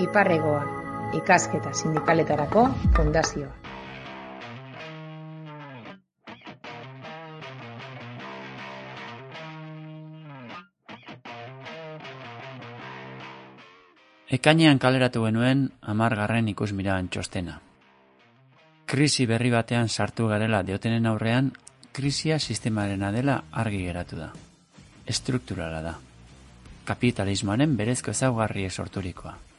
Iparregoa, ikasketa sindikaletarako fundazioa. Ekainean kaleratu genuen hamargarren ikusmiraan txostena. Krisi berri batean sartu garela diotenen aurrean, krisia sistemarena dela argi geratu da. Estrukturala da. Kapitalismoaren berezko ezaugarri sorturikoa.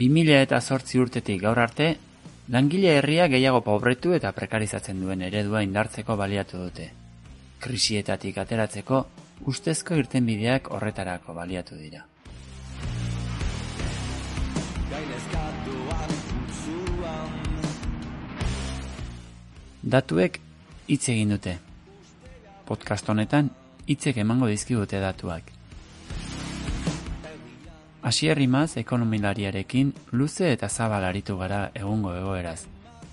Bi mila eta zortzi urtetik gaur arte, langile herria gehiago pobretu eta prekarizatzen duen eredua indartzeko baliatu dute. Krisietatik ateratzeko ustezko irtenbideak horretarako baliatu dira. Datuek hitz egin dute. Podcast honetan hitzek emango dizkigute datuak. Asier Rimaz ekonomilariarekin luze eta zabal aritu gara egungo egoeraz,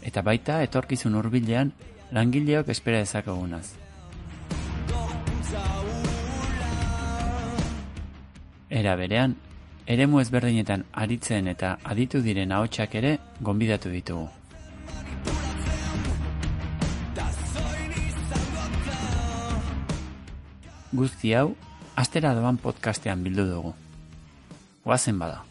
eta baita etorkizun hurbilean langileok espera egunaz. Era berean, eremu ezberdinetan aritzen eta aditu diren ahotsak ere gonbidatu ditugu. Guzti hau, astera doan podcastean bildu dugu. Oazen bada.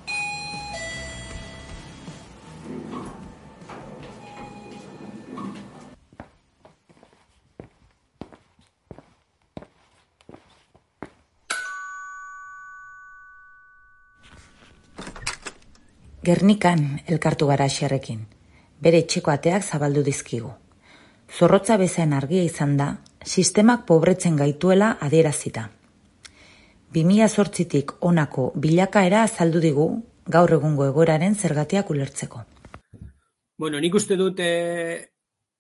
Gernikan elkartu gara xerrekin, bere etxeko ateak zabaldu dizkigu. Zorrotza bezain argia izan da, sistemak pobretzen gaituela adierazita. 2008tik onako bilakaera azaldu digu gaur egungo egoraren zergatiak ulertzeko. Bueno, nik uste dut e,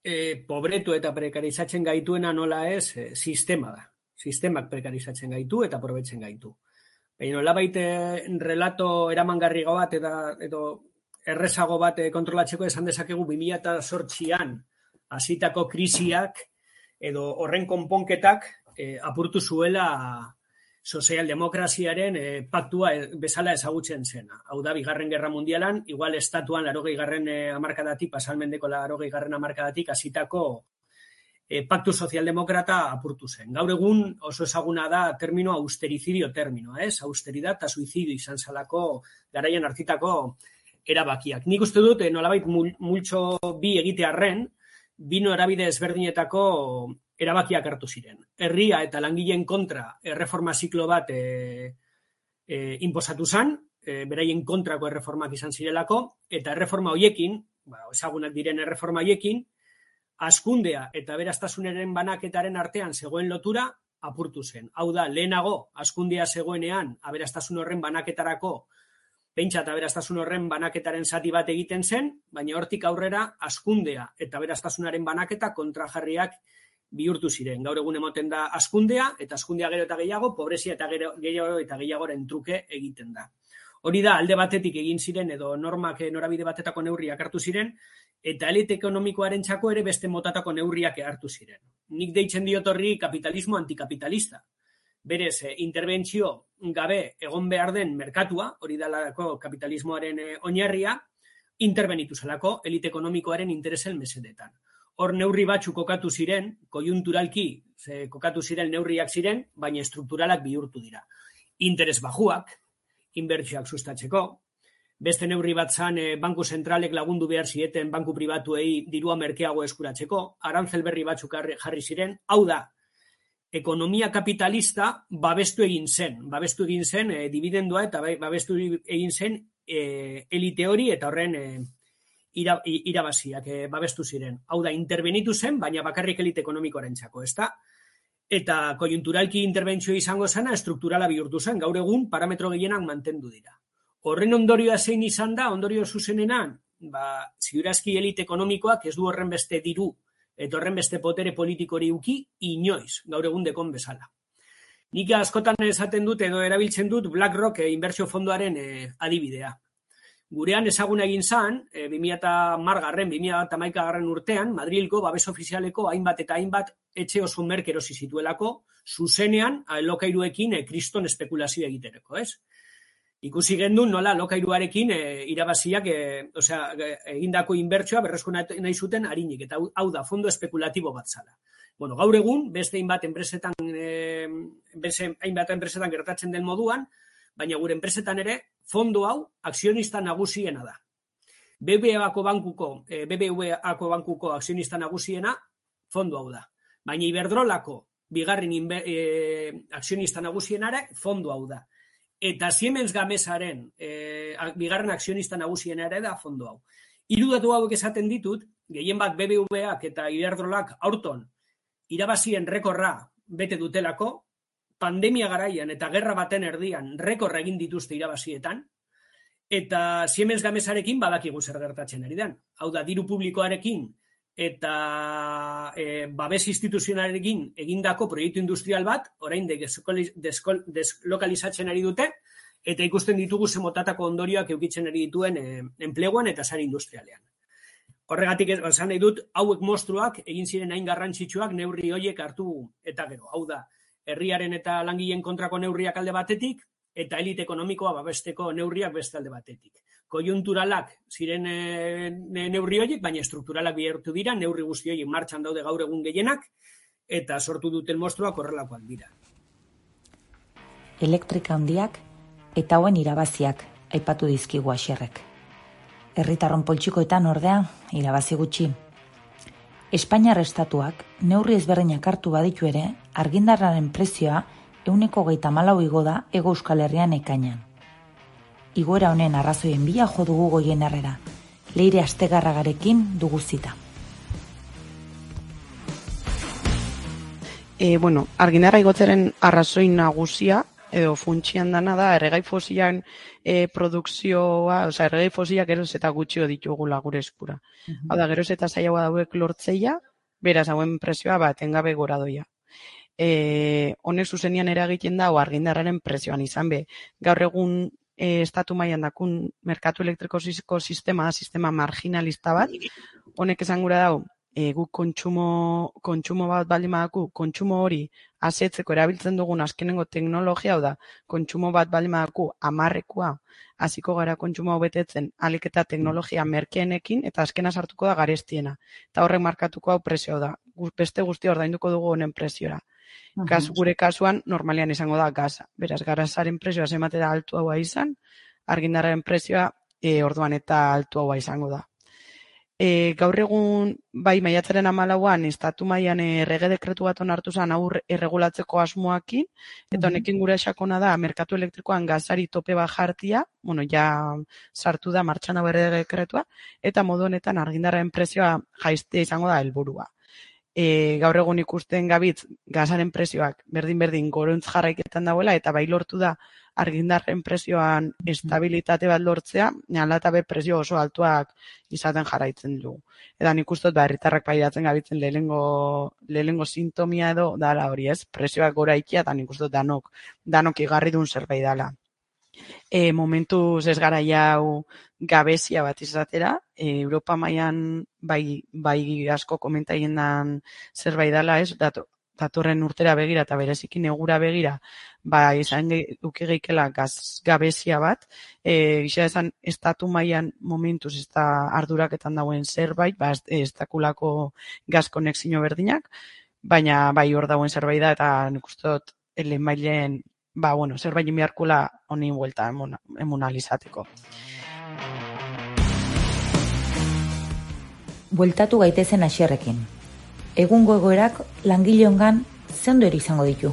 e, pobretu eta prekarizatzen gaituena nola ez, e, sistema da. Sistemak prekarizatzen gaitu eta probetzen gaitu. Baina nolabait relato eramangarrigo bat eta edo errezago bat kontrolatzeko esan dezakegu 2008an hasitako krisiak edo horren konponketak e, apurtu zuela sozialdemokraziaren e, paktua bezala ezagutzen zena. Hau da, bigarren gerra mundialan, igual estatuan larogei garren e, amarkadatik, pasalmendeko larogei garren amarkadatik, hasitako e, paktu sozialdemokrata apurtu zen. Gaur egun oso ezaguna da termino austericidio terminoa, ez? Austeridad eta suicidio izan salako garaian hartitako erabakiak. Nik uste dut, eh, nolabait multxo bi egitearren, bino erabide ezberdinetako erabakiak hartu ziren. Herria eta langileen kontra erreforma ziklo bat e, e, inposatu zan, e, beraien kontrako erreformak izan zirelako, eta erreforma hoiekin, ba, ezagunak diren erreforma hoiekin, askundea eta beraztasunaren banaketaren artean zegoen lotura apurtu zen. Hau da, lehenago, askundea zegoenean, aberastasun horren banaketarako, pentsa eta aberastasun horren banaketaren zati bat egiten zen, baina hortik aurrera, askundea eta aberastasunaren banaketa kontrajarriak bihurtu ziren. Gaur egun emoten da askundea, eta askundea gero eta gehiago, pobrezia eta gero, gehiago eta gehiagoren truke egiten da. Hori da, alde batetik egin ziren, edo normak norabide batetako neurriak hartu ziren, eta elite ekonomikoaren txako ere beste motatako neurriak hartu ziren. Nik deitzen diotorri kapitalismo antikapitalista. Berez, eh, interbentzio gabe egon behar den merkatua, hori dalako kapitalismoaren eh, oinarria, interbenitu zelako elite ekonomikoaren interesen mesedetan. Hor neurri batzu kokatu ziren, kojunturalki ze kokatu ziren neurriak ziren, baina strukturalak bihurtu dira. Interes bajuak, inbertsioak sustatzeko, beste neurri bat zan e, banku zentralek lagundu behar zieten banku pribatuei dirua merkeago eskuratzeko, arantzel berri batzuk jarri ziren, hau da, ekonomia kapitalista babestu egin zen, babestu egin zen e, dividendua eta bai, babestu egin zen e, elite hori eta horren e, ira, irabaziak e, babestu ziren. Hau da, interbenitu zen, baina bakarrik elite ekonomikoaren txako, ez da? Eta kojunturalki interbentzio izango zena, strukturala bihurtu zen, gaur egun parametro gehienak mantendu dira. Horren ondorioa zein izan da, ondorio zuzenenan, ba, ziurazki elite ekonomikoak ez du horren beste diru, eta horren beste potere politikori uki, inoiz, gaur egun dekon bezala. Nik askotan esaten dut edo erabiltzen dut BlackRock e, inbertsio fondoaren e, adibidea. Gurean ezaguna egin zan, e, 2000 margarren, 2000 garren urtean, Madrilko babes ofizialeko hainbat eta hainbat etxe oso merk erosi zituelako, zuzenean, lokairuekin e, kriston espekulazio egitereko, ez? Ikusi gendun nola lokairuarekin e, irabaziak, e, osea, egindako inbertsioa berrezko nahi zuten harinik, eta hau da, fondo espekulatibo bat zala. Bueno, gaur egun, beste hainbat enpresetan, e, beste hainbat enpresetan gertatzen den moduan, baina gure enpresetan ere, fondo hau akzionista nagusiena da. BBVako bankuko, e, eh, BBVako bankuko akzionista nagusiena fondo hau da. Baina Iberdrolako bigarren e, akzionista nagusiena ere fondo hau da. Eta Siemens Gamesaren e, bigarren akzionista nagusiena ere da fondo hau. Hiru datu hauek esaten ditut, gehien bat BBVak eta Iberdrolak aurton irabazien rekorra bete dutelako, pandemia garaian eta gerra baten erdian rekor egin dituzte irabazietan, eta Siemens Gamesarekin badakigu zer gertatzen ari den. Hau da, diru publikoarekin eta e, babes instituzionalekin egindako proiektu industrial bat, orain deslokalizatzen ari dute, eta ikusten ditugu zemotatako ondorioak eukitzen ari dituen e, enpleguan eta sari industrialean. Horregatik esan nahi dut, hauek mostruak egin ziren hain garrantzitsuak neurri hoiek hartu eta gero. Hau da, herriaren eta langileen kontrako neurriak alde batetik, eta elit ekonomikoa babesteko neurriak beste alde batetik. Kojunturalak ziren e, neurri horiek, baina strukturalak bihurtu dira, neurri guzti horiek martxan daude gaur egun gehienak, eta sortu duten mostruak horrelakoak dira. Elektrika handiak eta hauen irabaziak aipatu dizkigu aserrek. Herritarron poltsikoetan ordea irabazi gutxi. Espainiar estatuak neurri ezberdinak hartu baditu ere, argindarraren prezioa euneko geita malau igo da ego euskal herrian ekainan. Igoera honen arrazoien bila jo dugu goien herrera, leire astegarragarekin dugu zita. E, bueno, argindarra igotzeren arrazoin nagusia edo funtsian dana da erregai fosilan e, produkzioa, oza, erregai fosilak geroz eta gutxio ditugula gure eskura. Mm Hau da, geroz eta zailagoa dauek lortzeia, beraz hauen presioa bat engabe gora doia. E, honek zuzenian eragiten da, argindarraren presioan izan be. Gaur egun e, estatu mailan dakun merkatu elektriko sistema, sistema marginalista bat, honek esan gura dau, guk kontsumo, kontsumo bat baldin badaku, kontsumo hori asetzeko erabiltzen dugun azkenengo teknologia hau da, kontsumo bat baldin badaku amarrekoa, hasiko gara kontsumo betetzen alik eta teknologia merkeenekin, eta azkena sartuko da garestiena. Eta horrek markatuko hau presio da. Beste guzti ordainduko dugu honen presiora. Kasu, gure kasuan, normalian izango da gaza. Beraz, garazaren presioa zemate da altu haua izan, argindarren presioa e, orduan eta altu haua izango da. E, gaur egun, bai, maiatzaren amalauan, estatu maian errege dekretu bat onartu zen aur erregulatzeko asmoakin, eta honekin gure esakona da, merkatu elektrikoan gazari tope bat jartia, bueno, ja sartu da martxan hau errege dekretua, eta modu honetan argindarren presioa jaiztea izango da helburua. E, gaur egun ikusten gabitz gazaren presioak berdin-berdin gorontz jarraiketan dagoela, eta bai lortu da argindarren presioan estabilitate bat lortzea, nala eta presio oso altuak izaten jarraitzen du. Eta nik ustot, ba, erritarrak paidatzen gabitzen lehengo, lehengo sintomia edo dala hori ez, presioak gora ikia, eta nik ustot danok, danok igarri duen zerbait dala. E, momentu ez gara jau gabezia bat izatera, e, Europa mailan bai, bai asko komentaien dan zerbait dala ez, dato, datorren urtera begira eta berezikin negura begira, ba, izan duke geikela gaz gabezia bat, e, gisa esan, estatu mailan momentuz ez da arduraketan dauen zerbait, ba, ez, dakulako gaz konexio berdinak, baina bai hor dauen zerbait da, eta nik ustot, ele mailen, ba, bueno, zerbait imiarkula honi vuelta emunalizateko. Bueltatu gaitezen asierrekin egungo egoerak langilehongan ze eri izango ditu.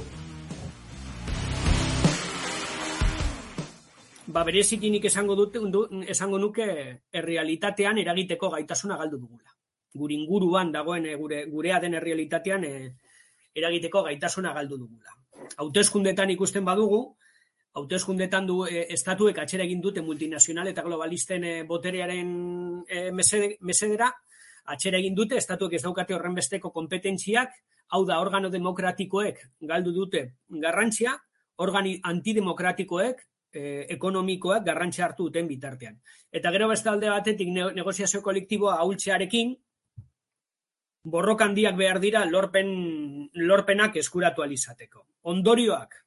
Ba, berezikinik esango dute esango nuke errealitatean eragiteko gaitasuna galdu dugula. Gure inguruan dagoen eh, gure gurea den errealitatean eh, eragiteko gaitasuna galdu dugula. Hauteskundetan ikusten badugu, hauteskundetan du e, estatuek atxera egin dute multinazional eta globalisten boterearen e, mesedera, atxera egin dute, estatuek ez daukate horren besteko kompetentziak, hau da organo demokratikoek galdu dute garrantzia, organi antidemokratikoek e, ekonomikoak garrantzi hartu duten bitartean. Eta gero beste alde batetik negoziazio kolektiboa ahultzearekin, borrok handiak behar dira lorpen, lorpenak eskuratu alizateko. Ondorioak,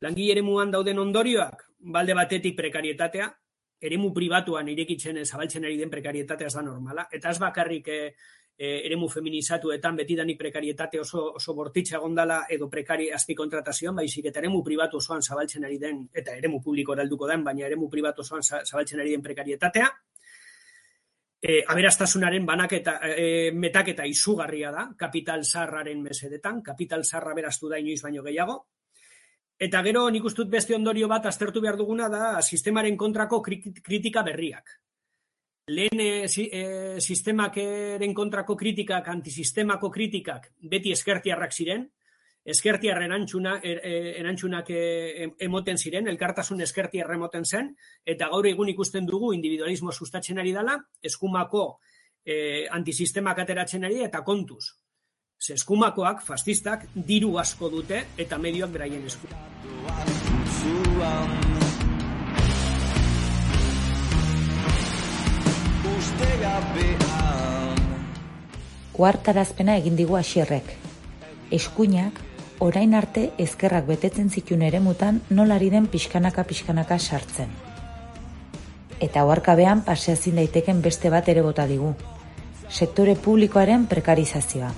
langile eremuan dauden ondorioak, balde batetik prekarietatea, eremu pribatuan irekitzen zabaltzen ari den prekarietatea ez da normala, eta ez bakarrik e, e, eremu feminizatuetan betidanik prekarietate oso, oso bortitza gondala edo prekari azpi kontratazioan, baizik eta eremu pribatu osoan zabaltzen ari den, eta eremu publiko eralduko den, baina eremu pribatu osoan zabaltzen ari den prekarietatea, e, aberastasunaren banaketa, e, metaketa izugarria da, kapital zarraren mesedetan, kapital zarra berastu da inoiz baino gehiago, Eta gero nik ustut beste ondorio bat aztertu behar duguna da sistemaren kontrako kritika berriak. Lehen e, sistemakeren kontrako kritikak, antisistemako kritikak beti eskertiarrak ziren, eskertiar erantzuna, er, erantzunak emoten ziren, elkartasun eskertiar emoten zen, eta gaur egun ikusten dugu individualismo sustatzen ari dela, eskumako e, antisistemak ateratzen ari eta kontuz. Zeskumakoak, fascistak, diru asko dute eta medioak beraien esku. Uartarazpena egin digu asierrek. Eskuinak, orain arte ezkerrak betetzen zitun ere mutan nolari den pixkanaka pixkanaka sartzen. Eta oarkabean paseazin daiteken beste bat ere bota digu. Sektore publikoaren prekarizazioa.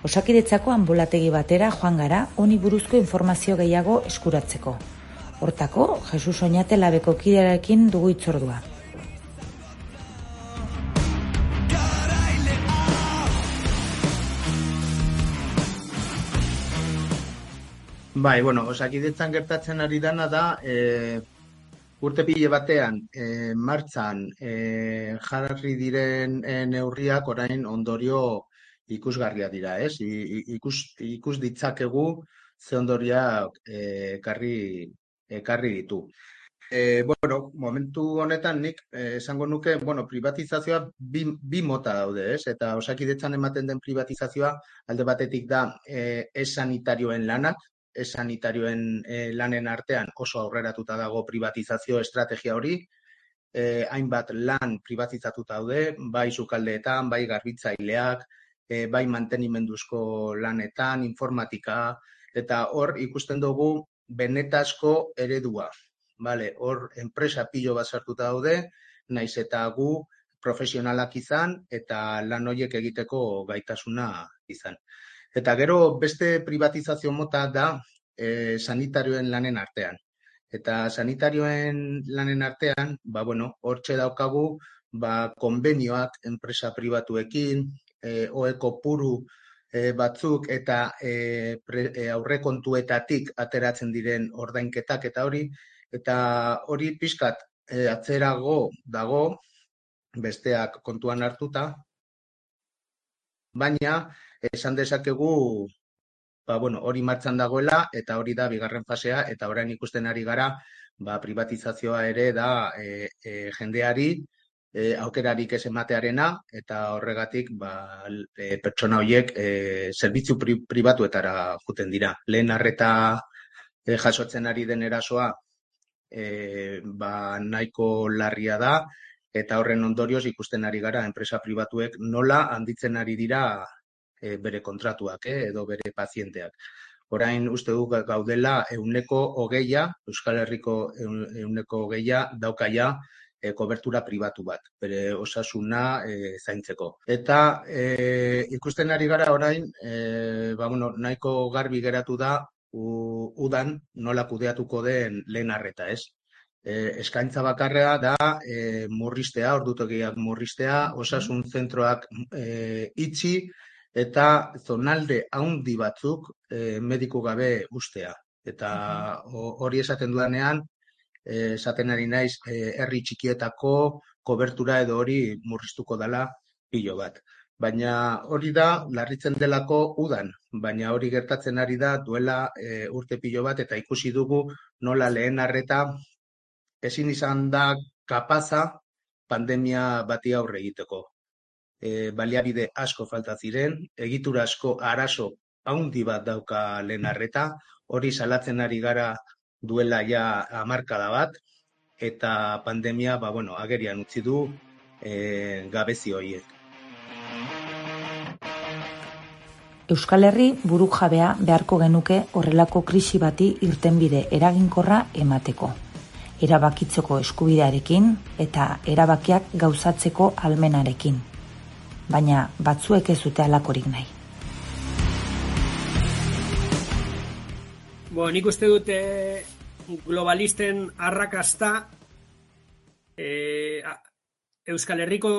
Osakidetzako ambulategi batera joan gara honi buruzko informazio gehiago eskuratzeko. Hortako, Jesus Oñate labeko kidearekin dugu itzordua. Bai, bueno, osakidetzan gertatzen ari dana da, e, urte pile batean, e, martzan, e, jarri diren e, neurriak orain ondorio ikusgarria dira, ez? ikus, ikus ditzakegu ze ondoria ekarri, ekarri ditu. E, bueno, momentu honetan nik eh, esango nuke, bueno, privatizazioa bi, bi mota daude, ez? Eta osakidetzan ematen den privatizazioa alde batetik da esanitarioen lanak, esanitarioen e, lanen artean oso aurreratuta dago privatizazio estrategia hori, e, hainbat lan privatizatuta daude, bai sukaldeetan, bai garbitzaileak, e, bai mantenimenduzko lanetan, informatika, eta hor ikusten dugu benetasko eredua. Vale, hor enpresa pilo bat sartuta daude, naiz eta gu profesionalak izan eta lan horiek egiteko gaitasuna izan. Eta gero beste privatizazio mota da e, sanitarioen lanen artean. Eta sanitarioen lanen artean, ba bueno, hortxe daukagu ba konbenioak enpresa pribatuekin, e, oeko puru e, batzuk eta e, pre, e, aurrekontuetatik ateratzen diren ordainketak eta hori, eta hori pixkat e, atzerago dago besteak kontuan hartuta, baina esan dezakegu ba, bueno, hori martzan dagoela eta hori da bigarren fasea eta orain ikusten ari gara ba, privatizazioa ere da e, e, jendeari e, aukerarik ez ematearena eta horregatik ba, e, pertsona horiek e, zerbitzu pri, pribatuetara juten dira. Lehen arreta e, jasotzen ari den erasoa e, ba, nahiko larria da eta horren ondorioz ikusten ari gara enpresa pribatuek nola handitzen ari dira e, bere kontratuak eh, edo bere pazienteak. Orain uste du gaudela euneko hogeia, Euskal Herriko euneko hogeia daukaia e, kobertura pribatu bat, bere osasuna e, zaintzeko. Eta e, ikusten ari gara orain, e, ba, bueno, nahiko garbi geratu da, u, udan nola kudeatuko den lehen arreta, ez? E, eskaintza bakarrea da e, murristea, ordutokiak murristea, osasun zentroak e, itxi, eta zonalde haundi batzuk e, mediku gabe ustea. Eta hori esaten dudanean, esaten ari naiz e, herri txikietako kobertura edo hori murriztuko dela pilo bat. Baina hori da larritzen delako udan, baina hori gertatzen ari da duela e, urte pilo bat eta ikusi dugu nola lehen arreta ezin izan da kapaza pandemia bati aurre egiteko. E, baliabide asko falta ziren, egitura asko arazo haundi bat dauka lehen arreta, hori salatzen ari gara duela ja hamarkada bat, eta pandemia, ba, bueno, agerian utzi du e, gabezi horiek. Euskal Herri buruk jabea beharko genuke horrelako krisi bati irtenbide eraginkorra emateko. Erabakitzeko eskubidearekin eta erabakiak gauzatzeko almenarekin. Baina batzuek ez dute alakorik nahi. Bo, nik uste dute globalisten arrakasta e, Euskal Herriko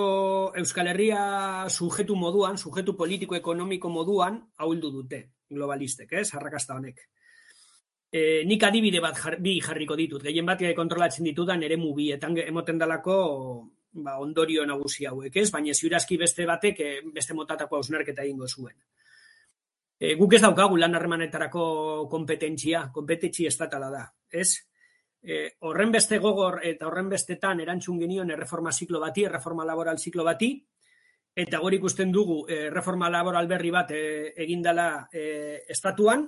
Euskal Herria sujetu moduan, sujetu politiko ekonomiko moduan ahuldu dute globalistek, ez? Arrakasta honek. E, nik adibide bat jar, bi jarriko ditut, gehien bat kontrolatzen ditudan ere mubietan emoten dalako ba, ondorio nagusi hauek, ez? Baina ziurazki beste batek beste motatako hausnarketa egingo zuen. E, guk ez daukagu lan harremanetarako kompetentzia, kompetentzi estatala da, ez? e, horren beste gogor eta horren bestetan erantzun genion erreforma ziklo bati, erreforma laboral ziklo bati, eta gori ikusten dugu erreforma laboral berri bat e, egindala e, estatuan,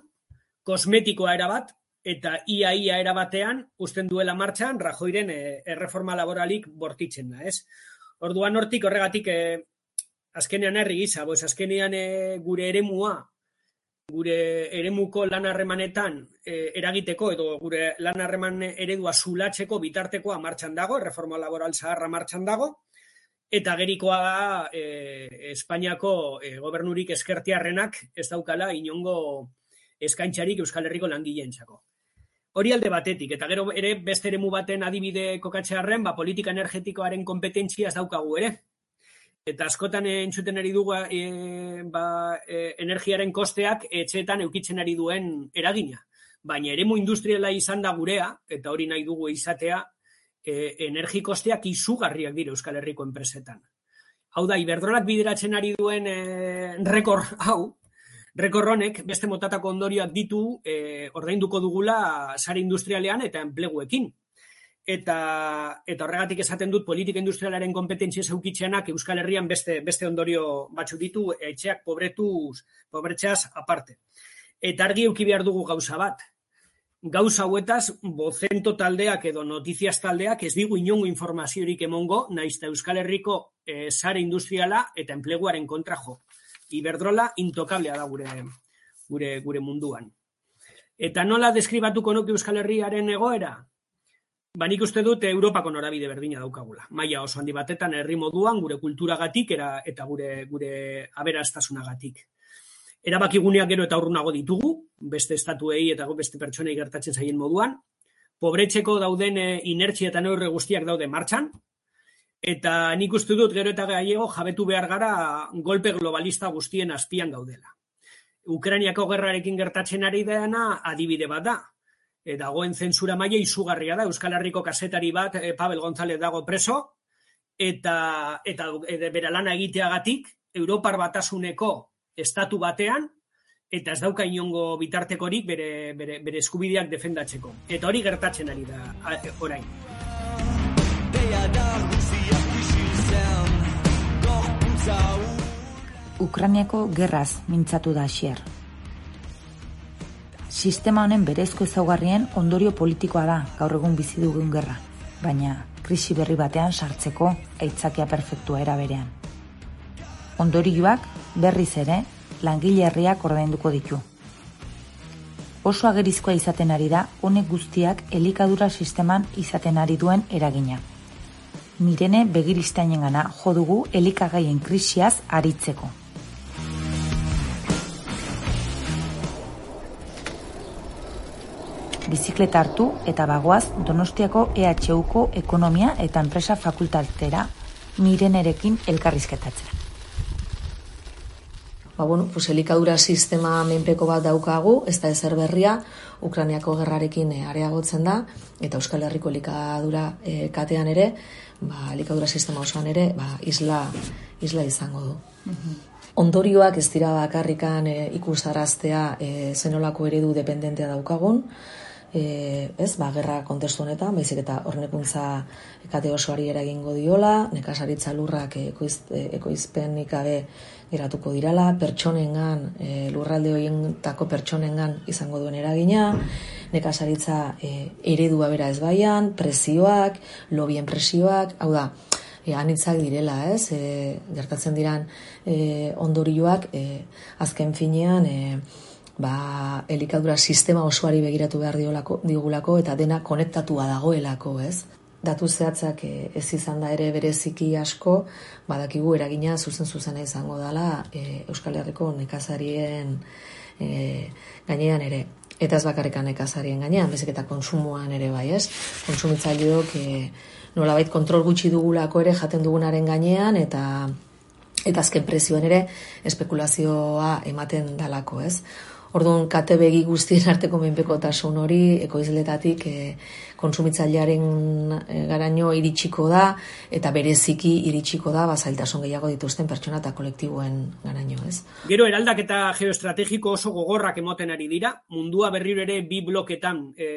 kosmetikoa erabat, eta ia-ia erabatean usten duela martxan Rajoiren erreforma laboralik bortitzen da, ez? Orduan hortik horregatik e, azkenean herri gisa, boz, azkenean e, gure eremua gure eremuko lan harremanetan e, eragiteko edo gure lan harreman eredua zulatzeko bitartekoa martxan dago, reforma laboral zaharra martxan dago, eta gerikoa da e, Espainiako e, gobernurik eskertiarrenak ez daukala inongo eskaintxarik Euskal Herriko langileentzako. Hori alde batetik, eta gero ere beste eremu baten adibide kokatxearen, ba, politika energetikoaren kompetentzia ez daukagu ere eta askotan entzuten ari dugu e, ba, e, energiaren kosteak etxeetan eukitzen ari duen eragina. Baina eremu industriala izan da gurea, eta hori nahi dugu izatea, e, energi kosteak izugarriak dira Euskal Herriko enpresetan. Hau da, Iberdrolak bideratzen ari duen e, rekor hau, rekor honek beste motatako ondorioak ditu e, ordainduko dugula sare industrialean eta enpleguekin eta eta horregatik esaten dut politika industrialaren kompetentzia zeukitzeanak Euskal Herrian beste beste ondorio batzuk ditu etxeak pobretuz pobretxeaz aparte. Eta argi euki behar dugu gauza bat. Gauza hauetaz, bozento taldeak edo notiziaz taldeak ez digu inongo informaziorik emongo, naizta Euskal Herriko e, sare industriala eta enpleguaren kontra jo. Iberdrola intokablea da gure, gure, gure munduan. Eta nola deskribatuko nuke Euskal Herriaren egoera? Ba, nik uste dut Europako norabide berdina daukagula. Maia oso handi batetan herri moduan gure kulturagatik era, eta gure gure aberastasunagatik. Erabakiguneak gero eta urrunago ditugu, beste estatuei eta beste pertsonei gertatzen zaien moduan. Pobretzeko dauden eh, inertzia eta neurre guztiak daude martxan. Eta nik uste dut gero eta gaiego jabetu behar gara golpe globalista guztien azpian gaudela. Ukrainiako gerrarekin gertatzen ari dena adibide bat da e, dagoen zentsura maila izugarria da Euskal Herriko kasetari bat e, Pavel González dago preso eta eta e, bere lana egiteagatik Europar batasuneko estatu batean eta ez dauka inongo bitartekorik bere, bere, bere eskubideak defendatzeko. Eta hori gertatzen ari da orain. Ukrainiako gerraz mintzatu da xier sistema honen berezko ezaugarrien ondorio politikoa da gaur egun bizi dugun gerra, baina krisi berri batean sartzeko aitzakia perfektua era berean. Ondorioak berriz ere langile herriak ordainduko ditu. Oso agerizkoa izaten ari da honek guztiak elikadura sisteman izaten ari duen eragina. Mirene begiristainengana jo dugu elikagaien krisiaz aritzeko. Bizikleta hartu eta bagoaz Donostiako EHUko ekonomia eta enpresa fakultatera mirenerekin elkarrizketatzera. Ba, bueno, pues elikadura sistema menpeko bat daukagu, ez da ezer berria, Ukraniako gerrarekin e, areagotzen da, eta Euskal Herriko elikadura e, katean ere, ba, elikadura sistema osoan ere, ba, isla, isla izango du. Ondorioak ez dira bakarrikan e, ikusaraztea e, zenolako eredu dependentea daukagun, e, ez, ba, gerra kontestu honetan, baizik eta horrenekuntza ekate osoari eragingo diola, nekasaritza lurrak ekoiz, ekoizpenik gabe geratuko dirala, pertsonengan, e, lurralde horientako pertsonengan izango duen eragina, nekazaritza e, eredua bera ez baian, presioak, lobien presioak, hau da, e, anitzak direla, ez? E, gertatzen diran e, ondorioak e, azken finean e, ba, elikadura sistema osoari begiratu behar diolako, digulako eta dena konektatua dagoelako, ez? Datu zehatzak ez izan da ere bereziki asko, badakigu eragina zuzen zuzena izango dela e, Euskal Herriko nekazarien e, gainean ere. Eta ez bakarrikan nekazarien gainean, bezik eta konsumoan ere bai, ez? Konsumitzaileok e, nolabait kontrol gutxi dugulako ere jaten dugunaren gainean eta eta azken prezioen ere espekulazioa ematen dalako, ez? Orduan, kate begi guztien arteko menpekotasun hori, ekoizletatik e, konsumitzailearen e, garaino iritsiko da, eta bereziki iritsiko da, bazailtasun gehiago dituzten pertsona eta kolektiboen garaino, ez? Gero, eraldak eta geoestrategiko oso gogorrak emoten ari dira, mundua berriro ere bi bloketan e,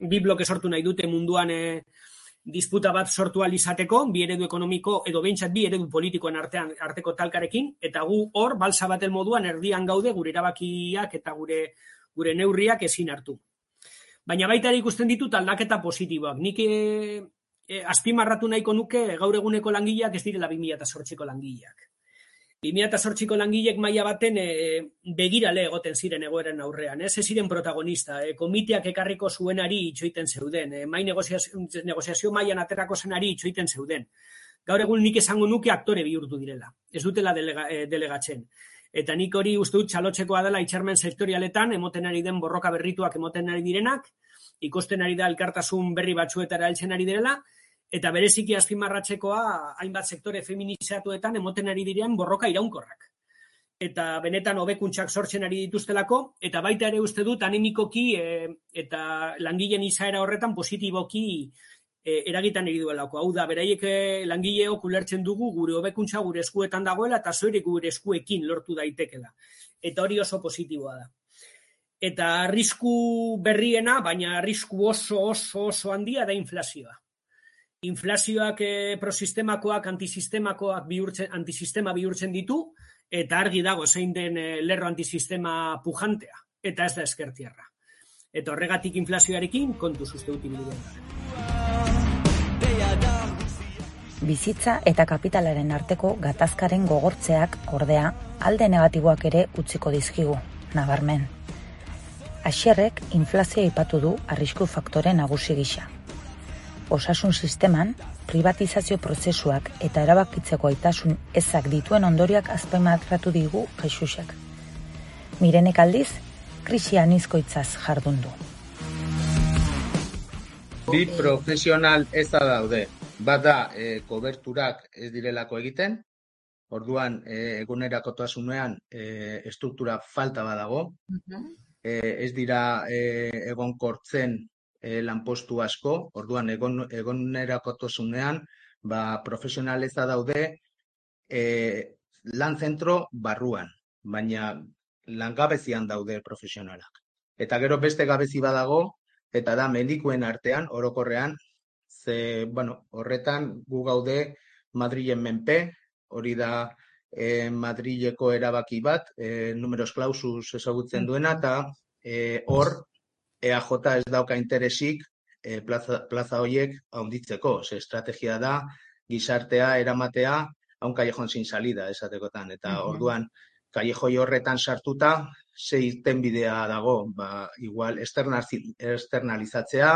bi bloke sortu nahi dute munduan e, disputa bat sortu izateko, bi eredu ekonomiko edo behintzat bi eredu politikoen artean arteko talkarekin, eta gu hor, balsa baten moduan erdian gaude gure erabakiak eta gure gure neurriak ezin hartu. Baina baita ere ikusten ditut aldaketa positiboak. Nik e, e, azpimarratu nahiko nuke gaur eguneko langileak ez direla 2008ko langileak. 2008ko langileek maila baten e, begirale egoten ziren egoeren aurrean, ez ziren protagonista, e, komiteak ekarriko zuenari itxoiten zeuden, e, mai negoziazio, negoziazio mailan aterako zenari itxoiten zeuden. Gaur egun nik esango nuke aktore bihurtu direla, ez dutela delega, e, delegatzen. Eta nik hori uste dut txalotxekoa dela itxarmen sektorialetan, emoten ari den borroka berrituak emoten ari direnak, ikusten ari da elkartasun berri batzuetara heltzen ari direla, eta bereziki azpimarratzekoa hainbat sektore feminizatuetan emoten ari direan borroka iraunkorrak. Eta benetan hobekuntzak sortzen ari dituztelako, eta baita ere uste dut animikoki e, eta langileen izaera horretan positiboki e, eragitan eri duelako. Hau da, beraiek e, langileok ulertzen dugu gure hobekuntza gure eskuetan dagoela eta zoire gure eskuekin lortu daitekela. Eta hori oso positiboa da. Eta arrisku berriena, baina arrisku oso oso oso handia da inflazioa inflazioak e, prosistemakoak antisistemakoak bihurtzen, antisistema bihurtzen ditu, eta argi dago zein den e, lerro antisistema pujantea, eta ez da eskertierra. Eta horregatik inflazioarekin kontu uste dut Bizitza eta kapitalaren arteko gatazkaren gogortzeak ordea alde negatiboak ere utziko dizkigu, nabarmen. Aixerrek inflazioa ipatu du arrisku faktore nagusi gisa osasun sisteman, privatizazio prozesuak eta erabakitzeko aitasun ezak dituen ondoriak azpaimatratu digu kaixuxek. Mirenek aldiz, krisi anizkoitzaz jardun du. Bi profesional ez da daude. Bada, e, koberturak ez direlako egiten, orduan e, egunerakotasunean e, estruktura falta badago, e, ez dira e, egonkortzen e, lanpostu asko, orduan egon, egonerakotosunean, ba, profesionaleza daude e, lan zentro barruan, baina langabezian daude profesionalak. Eta gero beste gabezi badago, eta da medikuen artean, orokorrean, ze, bueno, horretan gu gaude Madrilen menpe, hori da e, Madrileko erabaki bat, e, numeros clausus ezagutzen mm. duena, eta e, hor EAJ ez dauka interesik e, plaza, plaza horiek haunditzeko. Ze estrategia da, gizartea, eramatea, haun kallejón sin salida, esatekotan. Eta orduan, kallejoi horretan sartuta, ze irten bidea dago, ba, igual, externalizatzea,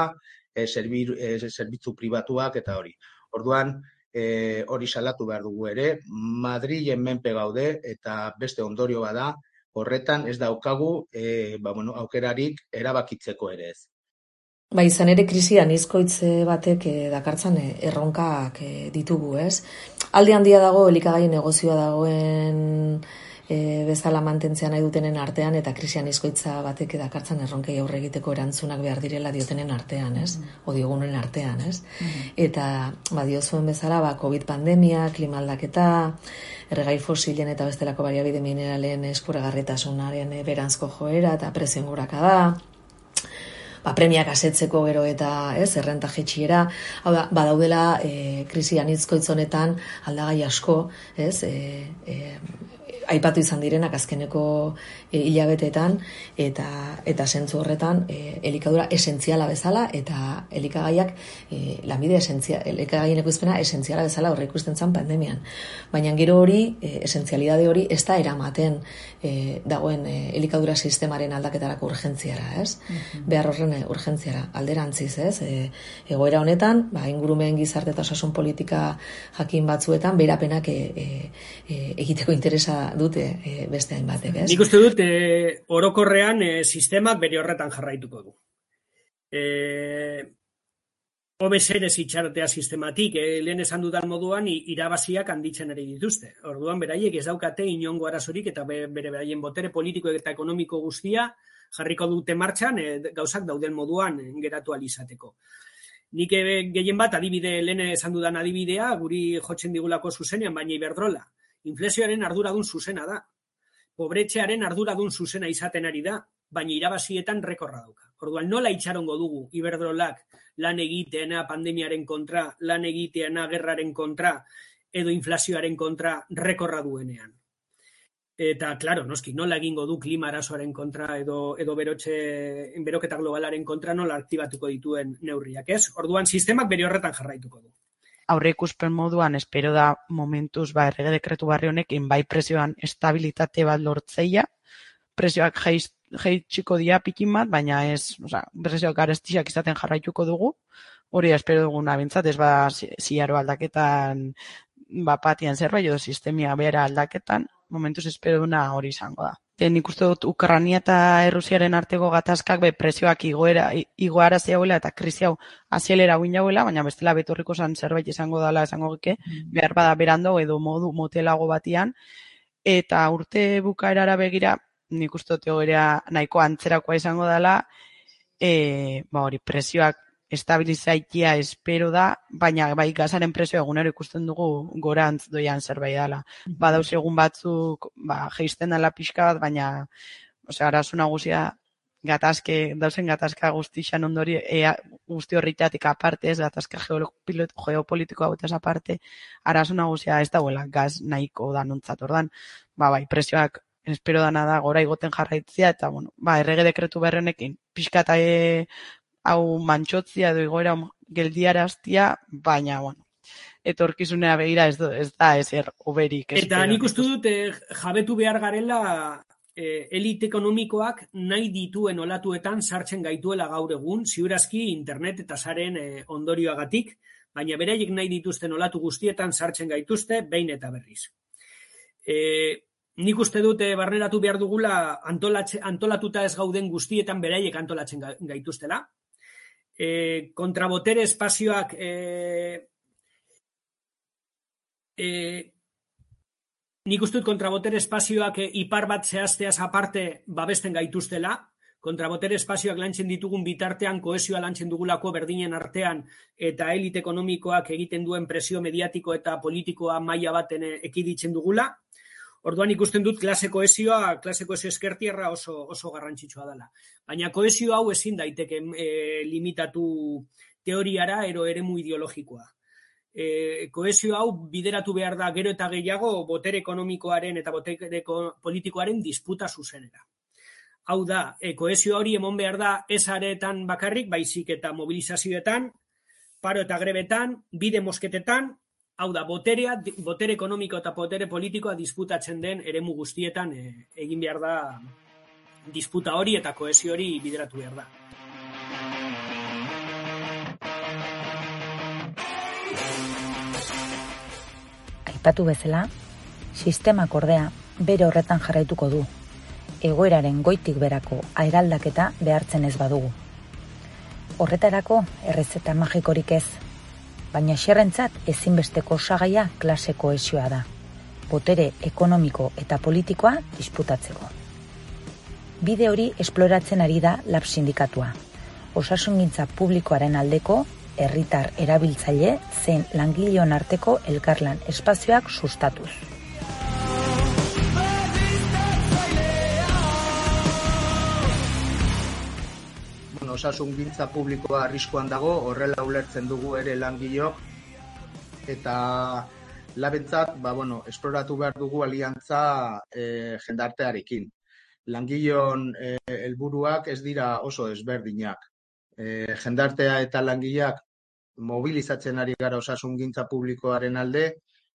e, zerbir, e, zerbitzu pribatuak eta hori. Orduan, e, hori salatu behar dugu ere, Madrilen menpe gaude eta beste ondorio bada, horretan ez daukagu e, ba, bueno, aukerarik erabakitzeko ere ez. Ba, izan ere krisian izkoitze batek e, dakartzan e, erronkak e, ditugu, ez? Alde handia dago, elikagai negozioa dagoen e, bezala mantentzea nahi dutenen artean eta krisian izkoitza batek edakartzen erronkei aurre egiteko erantzunak behar direla diotenen artean, ez? Mm -hmm. O diogunen artean, ez? Mm Eta, ba, diozuen bezala, ba, COVID pandemia, klimaldaketa, erregai fosilen eta bestelako bariabide mineralen eskuragarritasunaren berantzko joera eta presioen goraka da, ba, premiak asetzeko gero eta ez, errenta jetxiera, hau da, badaudela e, krisi anitzko itzonetan aldagai asko, ez, e, e, aipatu izan direnak azkeneko e, hilabeteetan eta eta sentzu horretan e, elikadura esentziala bezala eta elikagaiak e, lanbide esentzia elikagaien ekoizpena esentziala bezala horre ikusten zen pandemian. Baina gero hori, e, esentzialidade hori ez da eramaten e, dagoen e, elikadura sistemaren aldaketarako urgentziara, ez? Mm Behar horren urgentziara, alderantziz, ez? E, egoera honetan, ba, ingurumen gizarte eta osasun politika jakin batzuetan, berapenak e, e, e, egiteko interesa dute e, beste hainbatek, ez? Nik uste dut, e, orokorrean e, sistemak bere horretan jarraituko du. E, Hobez ere zitxartea sistematik, eh, lehen esan dudan moduan, irabaziak handitzen ere dituzte. Orduan, beraiek ez daukate inongo arazorik eta bere beraien botere politiko eta ekonomiko guztia jarriko dute martxan eh, gauzak dauden moduan geratu alizateko. Nik gehien bat, adibide, lehen esan dudan adibidea, guri jotzen digulako zuzenean, baina iberdrola. Inflazioaren arduradun zuzena da. Pobretxearen arduradun zuzena izaten ari da, baina irabazietan rekorra dauka. Orduan, nola itxarongo dugu iberdrolak lan egiteana pandemiaren kontra, lan egiteana gerraren kontra, edo inflazioaren kontra rekorra duenean. Eta, klaro, noski, nola egingo du klima arazoaren kontra edo, edo berotxe, beroketa globalaren kontra nola aktibatuko dituen neurriak, ez? Orduan, sistemak bere horretan jarraituko du. Aurre ikuspen moduan, espero da momentuz, ba, errege dekretu barri honekin, bai presioan estabilitate bat lortzeia, presioak jaiz, jaitsiko dia pikin bat, baina ez, oza, presioak garestiak izaten jarraituko dugu, hori espero duguna bintzat, ez ba, ziaro aldaketan, ba, patian zerbait, edo sistemia bera aldaketan, momentuz espero duna hori izango da. E, nik uste dut Ukrania eta Errusiaren arteko gatazkak be presioak igoera, igoara zehauela eta krisi hau azielera guin jauela, baina bestela betorriko zan zerbait izango dela esango geke, mm. behar bada berando edo modu motelago batian, eta urte bukaerara begira, nik uste dut egoera nahiko antzerakoa izango dela, e, ba hori, presioak estabilizaitia espero da, baina bai gazaren presio egunero ikusten dugu gorantz doian zerbait dela. Ba dauz egun batzuk, ba, geisten dela pixka bat, baina, ose, arazu nagusia, gatazke, dauzen gatazka guztixan ondori, ea, guzti horritatik aparte, ez gatazka geopolitiko hau eta aparte, arazu nagusia ez dauela gaz nahiko da nontzat ordan. Ba, bai, presioak espero dana da gora igoten jarraitzia, eta, bueno, ba, errege dekretu berrenekin, pixka eta e, hau mantxotzia edo igoera geldiaraztia, baina, bueno, etorkizunea begira ez, ez da ezer oberik. Eta nik uste dut eh, jabetu behar garela eh, elite ekonomikoak nahi dituen olatuetan sartzen gaituela gaur egun, ziurazki internet eta zaren eh, ondorioagatik, baina beraiek nahi dituzten olatu guztietan sartzen gaituzte, behin eta berriz. E, nik uste dute barneratu behar dugula antolatuta ez gauden guztietan beraiek antolatzen gaituztela, e, kontrabotere espazioak e, e, nik ustut kontrabotere espazioak e, ipar bat zehazteaz aparte babesten gaituztela, kontrabotere espazioak lantzen ditugun bitartean koesioa lantzen dugulako berdinen artean eta elit ekonomikoak egiten duen presio mediatiko eta politikoa maila baten ekiditzen dugula, Orduan ikusten dut klase koesioa, klase koesio eskertierra oso, oso garrantzitsua dela. Baina koesio hau ezin daiteke e, limitatu teoriara ero eremu ideologikoa. E, koesio hau bideratu behar da gero eta gehiago botere ekonomikoaren eta botere politikoaren disputa zuzenera. Hau da, e, koesio hori emon behar da esaretan bakarrik, baizik eta mobilizazioetan, paro eta grebetan, bide mosketetan, hau da, boterea, botere ekonomiko eta botere politikoa disputatzen den eremu guztietan e, egin behar da disputa hori eta koesio hori bideratu behar da. Aipatu bezala, sistema kordea bere horretan jarraituko du, egoeraren goitik berako aeraldaketa behartzen ez badugu. Horretarako errezeta magikorik ez, baina xerrentzat ezinbesteko osagaia klase koesioa da, botere ekonomiko eta politikoa disputatzeko. Bide hori esploratzen ari da lab sindikatua, osasungintza publikoaren aldeko herritar erabiltzaile zein langileon arteko elkarlan espazioak sustatuz. Osasun gintza publikoa arriskuan dago, horrela ulertzen dugu ere langilok, eta labentzat, ba, bueno, esploratu behar dugu aliantza e, jendartearekin. Langileon e, helburuak ez dira oso ezberdinak. E, jendartea eta langileak mobilizatzen ari gara osasungintza publikoaren alde,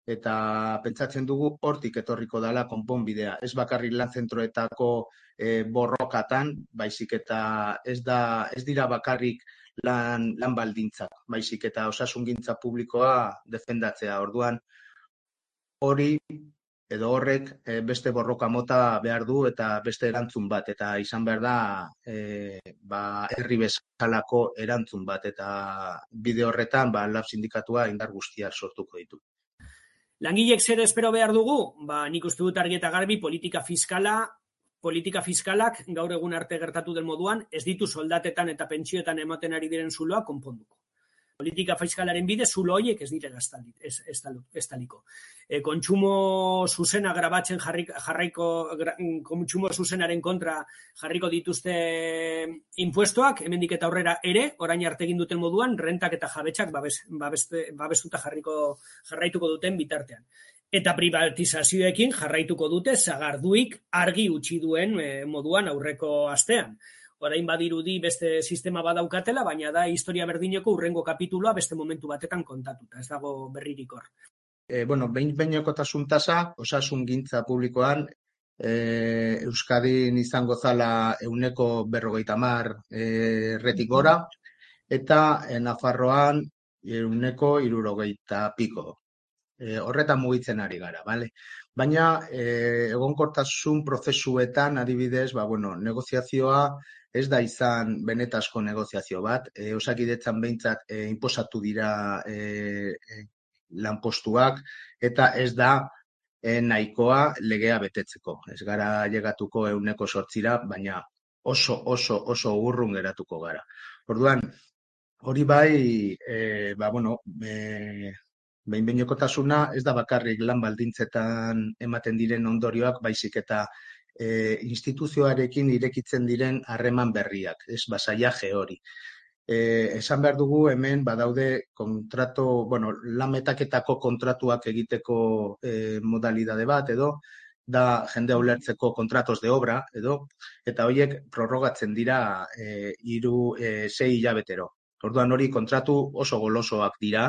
eta pentsatzen dugu hortik etorriko dela konponbidea. Ez bakarrik lan zentroetako e, borrokatan, baizik eta ez, da, ez dira bakarrik lan, lan baldintzak, baizik eta osasungintza publikoa defendatzea. Orduan, hori edo horrek e, beste borroka mota behar du eta beste erantzun bat eta izan behar da e, ba, herri bezalako erantzun bat eta bide horretan ba, lab sindikatua indar guztiak sortuko ditu. Langilek zer espero behar dugu? Ba, nik uste dut argi eta garbi politika fiskala, politika fiskalak gaur egun arte gertatu den moduan ez ditu soldatetan eta pentsioetan ematen ari diren zuloa konponduko politika fiskalaren bide zulo horiek ez dire ez, ez, ez taliko. E, kontsumo zuzena grabatzen jarri, jarraiko, gra, kontsumo zuzenaren kontra jarriko dituzte impuestoak, hemendik eta aurrera ere, orain arte egin duten moduan, rentak eta jabetxak babes, babestuta jarriko jarraituko duten bitartean. Eta privatizazioekin jarraituko dute zagarduik argi utzi duen e, moduan aurreko astean orain badirudi beste sistema badaukatela, baina da historia berdineko urrengo kapituloa beste momentu batetan kontatuta, ez dago berririk hor. E, bueno, behin behineko tasa, osasun gintza publikoan, e, Euskadin izango zala euneko berrogeita mar e, retik gora, eta e, Nafarroan euneko irurogeita piko. E, horretan mugitzen ari gara, bale? Baina e, egonkortasun prozesuetan adibidez, ba, bueno, negoziazioa ez da izan benetasko negoziazio bat, e, osakidetzan behintzat e, inposatu dira e, e, lanpostuak, eta ez da e, nahikoa legea betetzeko. Ez gara llegatuko euneko sortzira, baina oso, oso, oso urrun geratuko gara. Orduan, hori bai, e, ba, bueno, e, behin ez da bakarrik lan baldintzetan ematen diren ondorioak, baizik eta e, instituzioarekin irekitzen diren harreman berriak, ez basaiaje hori. E, esan behar dugu hemen badaude kontrato, bueno, lametaketako kontratuak egiteko e, modalidade bat edo, da jende ulertzeko kontratos de obra edo, eta horiek prorrogatzen dira e, iru, e, sei hilabetero. Orduan hori kontratu oso golosoak dira,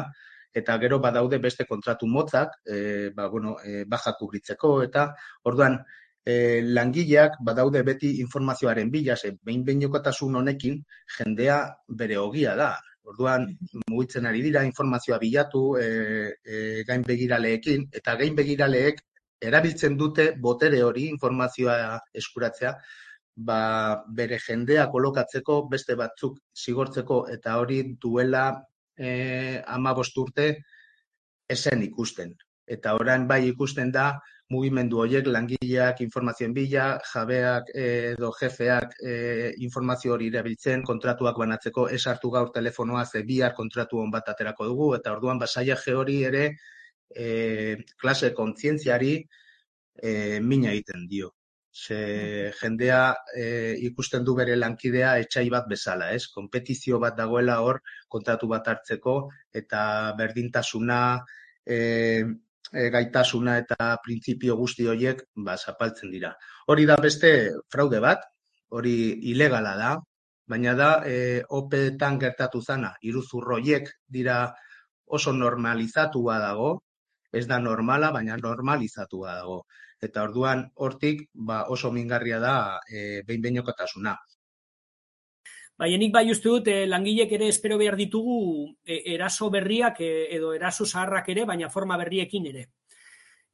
eta gero badaude beste kontratu motzak, e, ba, bueno, e, bajak kubritzeko, eta orduan e, langileak badaude beti informazioaren bila, ze behin behinekotasun honekin jendea bere ogia da. Orduan, mugitzen ari dira informazioa bilatu e, e, gain begiraleekin, eta gain begiraleek erabiltzen dute botere hori informazioa eskuratzea, ba, bere jendea kolokatzeko beste batzuk zigortzeko eta hori duela e, ama bosturte esen ikusten. Eta orain bai ikusten da, mugimendu horiek langileak informazioen bila, jabeak edo jefeak e, informazio hori erabiltzen, kontratuak banatzeko, ez hartu gaur telefonoa ze bihar kontratu hon bat aterako dugu, eta orduan basaiaje hori ere e, klase kontzientziari e, mina egiten dio. Ze jendea e, ikusten du bere lankidea etxai bat bezala, ez? Kompetizio bat dagoela hor kontratu bat hartzeko eta berdintasuna, e, e, gaitasuna eta printzipio guzti horiek ba, zapaltzen dira. Hori da beste fraude bat, hori ilegala da, baina da e, opetan gertatu zana, iruzurroiek dira oso normalizatua dago, ez da normala, baina normalizatua dago. Eta orduan hortik ba, oso mingarria da e, behin-behinekotasuna. Baina nik bai uste dut, eh, langilek ere espero behar ditugu eh, eraso berriak eh, edo eraso zaharrak ere, baina forma berriekin ere.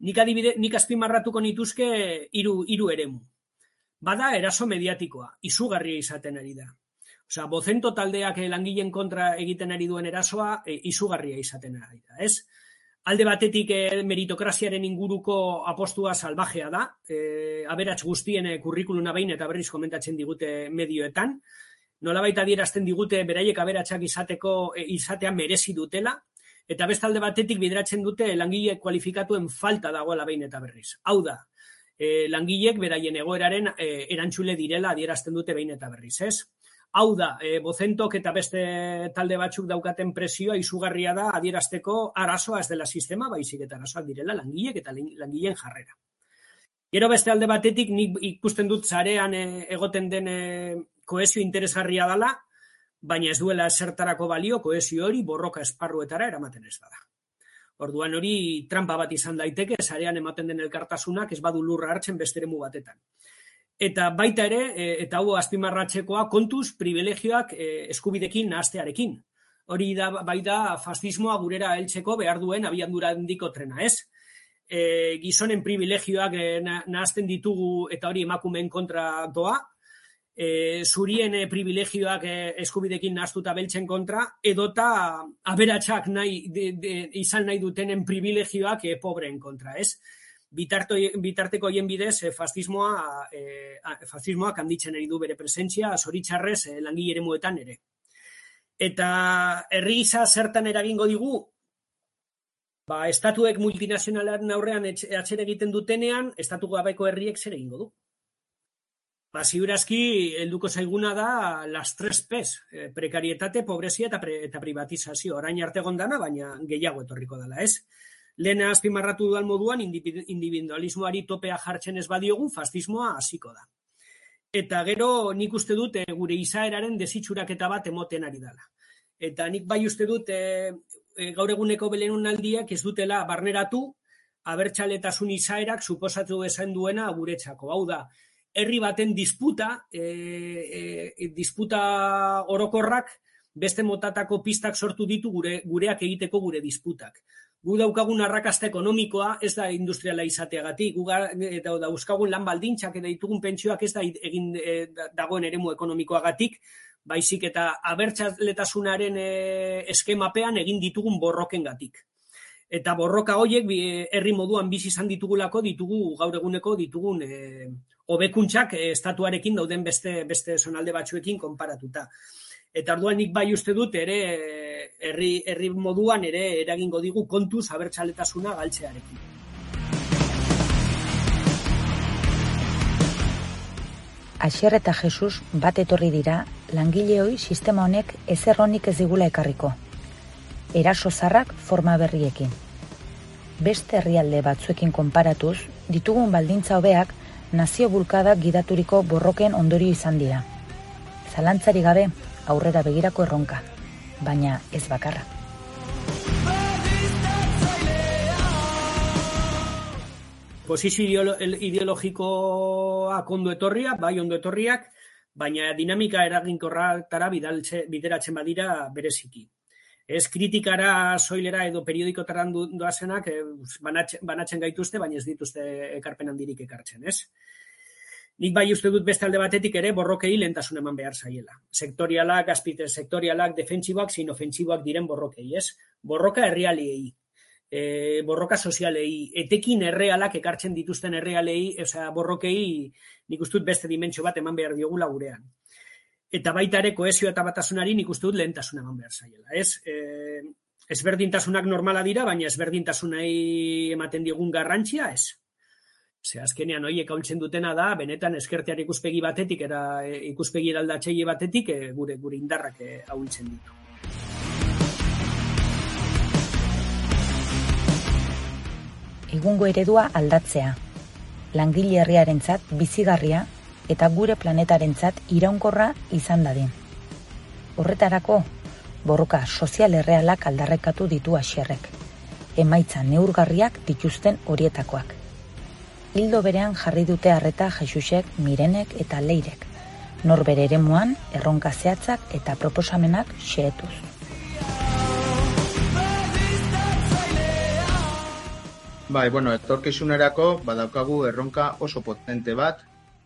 Nik adibide, nik azpimarratuko nituzke hiru hiru eremu. Bada eraso mediatikoa, izugarria izaten ari da. Osea, bozento taldeak eh, langileen kontra egiten ari duen erasoa eh, izugarria izaten ari da, ez? Alde batetik eh, meritokraziaren inguruko apostua salvajea da, eh, aberats guztien eh, kurrikuluna behin eta berriz komentatzen digute medioetan, nolabait adierazten digute beraiek aberatsak izateko e, izatea merezi dutela eta bestalde batetik bideratzen dute langile kualifikatuen falta dagoela behin eta berriz. Hau da, e, langileek beraien egoeraren e, erantzule direla adierazten dute behin eta berriz, ez? Hau da, e, bozentok eta beste talde batzuk daukaten presioa izugarria da adierazteko arazoa ez dela sistema, baizik eta arazoak direla langilek eta langileen jarrera. Gero beste alde batetik nik ikusten dut zarean e, egoten den e, koesio interesgarria dela, baina ez duela esertarako balio koesio hori borroka esparruetara eramaten ez da. Orduan hori trampa bat izan daiteke, zarean ematen den elkartasunak ez badu lurra hartzen besteremu batetan. Eta baita ere, e, eta hau azpimarratzekoa, kontuz privilegioak eskubidekin nahaztearekin. Hori da, bai da, fascismoa gurera heltzeko behar duen abiandura handiko trena, ez? E, gizonen privilegioak e, nahazten ditugu eta hori emakumeen kontra doa, e, zurien e, privilegioak eskubidekin nahaztuta beltzen kontra, edota aberatsak nahi, de, de, izan nahi dutenen privilegioak e, pobreen kontra, ez? Bitarteko hien bidez e, fascismoa, e, fascismoak handitzen ari du bere presentzia, zoritxarrez e, langile muetan ere. Eta herri gisa zertan eragingo digu, ba, estatuek multinazionalaren aurrean atxere egiten dutenean, estatu gabeko herriek zer egingo du. Ba, ziurazki, helduko zaiguna da las tres pes, prekarietate, pobrezia eta, pre, eta privatizazio. Orain arte gondana, baina gehiago etorriko dela, ez? Lehen azpimarratu duan moduan individualismoari topea jartzen ez badiogu, fascismoa hasiko da. Eta gero nik uste dut e, gure izaeraren desitxuraketa bat emoten ari dela. Eta nik bai uste dut e, e, gaur eguneko belenun aldiak ez dutela barneratu abertxaletasun izaerak suposatu esan duena guretzako. Hau da, herri baten disputa, e, e, disputa orokorrak beste motatako pistak sortu ditu gure, gureak egiteko gure disputak gu daukagun arrakasta ekonomikoa ez da industriala izateagatik, gu eta dauzkagun lan baldintzak eta ditugun pentsioak ez da egin e, dagoen eremu ekonomikoagatik, baizik eta abertxaletasunaren e, eskemapean egin ditugun borroken gatik. Eta borroka horiek herri moduan bizi izan ditugulako ditugu gaur eguneko ditugun hobekuntzak e, estatuarekin dauden beste beste zonalde batzuekin konparatuta. Eta orduan nik bai uste dut ere herri, herri moduan ere eragingo digu kontuz abertzaletasuna galtzearekin. Asier eta Jesus bat etorri dira langileoi sistema honek ezerronik ez digula ekarriko. Eraso zarrak forma berriekin. Beste herrialde batzuekin konparatuz, ditugun baldintza hobeak nazio bulkada gidaturiko borroken ondorio izan dira. Zalantzari gabe, aurrera begirako erronka, baina ez bakarra. Posizio ideologikoa ondo etorria, bai ondo etorriak, baina dinamika eraginkorratara bideratzen badira bereziki. Ez kritikara soilera edo periodikotaran doazenak eh, banatzen gaituzte, baina ez dituzte ekarpen handirik ekartzen, ez? Nik bai uste dut beste alde batetik ere borrokei lehentasun eman behar zaiela. Sektorialak, azpite sektorialak, defentsiboak, sin ofentsiboak diren borrokei, ez? Borroka herrialei, e, borroka sozialei, etekin errealak ekartzen dituzten errealei, osea, borrokei nik uste dut beste dimentsio bat eman behar diogula gurean. Eta baita ere koesio eta batasunari nik uste dut lehentasun eman behar zaiela, ez? E, ezberdintasunak normala dira, baina ezberdintasunai ematen digun garrantzia, ez? Ze azkenean hoiek ahultzen dutena da, benetan eskertear ikuspegi batetik, era e, ikuspegi eraldatzeile batetik, e, gure gure indarrak e, ahultzen ditu. Egungo eredua aldatzea. Langile herriarentzat bizigarria eta gure planetarentzat iraunkorra izan dadin. Horretarako, borroka sozial errealak aldarrekatu ditu asierrek. Emaitza neurgarriak dituzten horietakoak hildo berean jarri dute harreta Jesusek, Mirenek eta Leirek. Norbere eremuan, erronka zehatzak eta proposamenak xeetuz. Bai, bueno, etorkizunerako badaukagu erronka oso potente bat,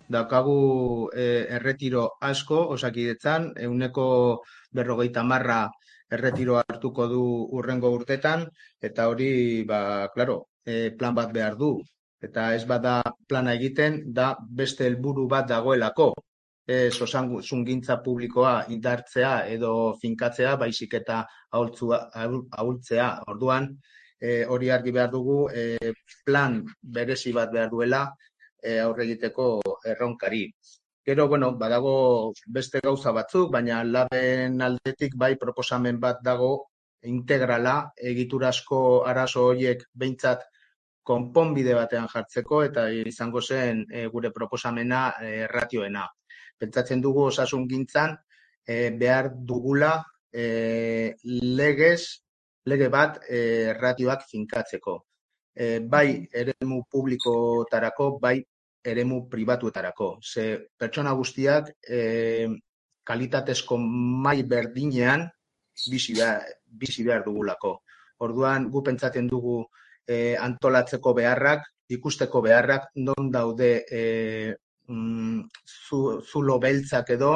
daukagu e, erretiro asko osakidetzan, euneko berrogeita marra erretiro hartuko du urrengo urtetan, eta hori, ba, klaro, e, plan bat behar du, eta ez bada plana egiten, da beste helburu bat dagoelako. Ez osangintza publikoa indartzea edo finkatzea, baizik eta ahultzea. Orduan, e, hori argi behar dugu, e, plan berezi bat behar duela e, aurre egiteko erronkari. Gero, bueno, badago beste gauza batzuk, baina laben aldetik bai proposamen bat dago integrala, egiturasko arazo horiek behintzat konponbide batean jartzeko eta izango zen e, gure proposamena e, ratioena. Pentsatzen dugu osasun gintzan e, behar dugula e, legez, lege bat e, ratioak finkatzeko. E, bai eremu publikotarako, bai eremu pribatuetarako. Ze pertsona guztiak e, kalitatezko mai berdinean bizi behar, bizi behar dugulako. Orduan, gu pentsatzen dugu e, antolatzeko beharrak, ikusteko beharrak, non daude e, mm, zu, zulo beltzak edo,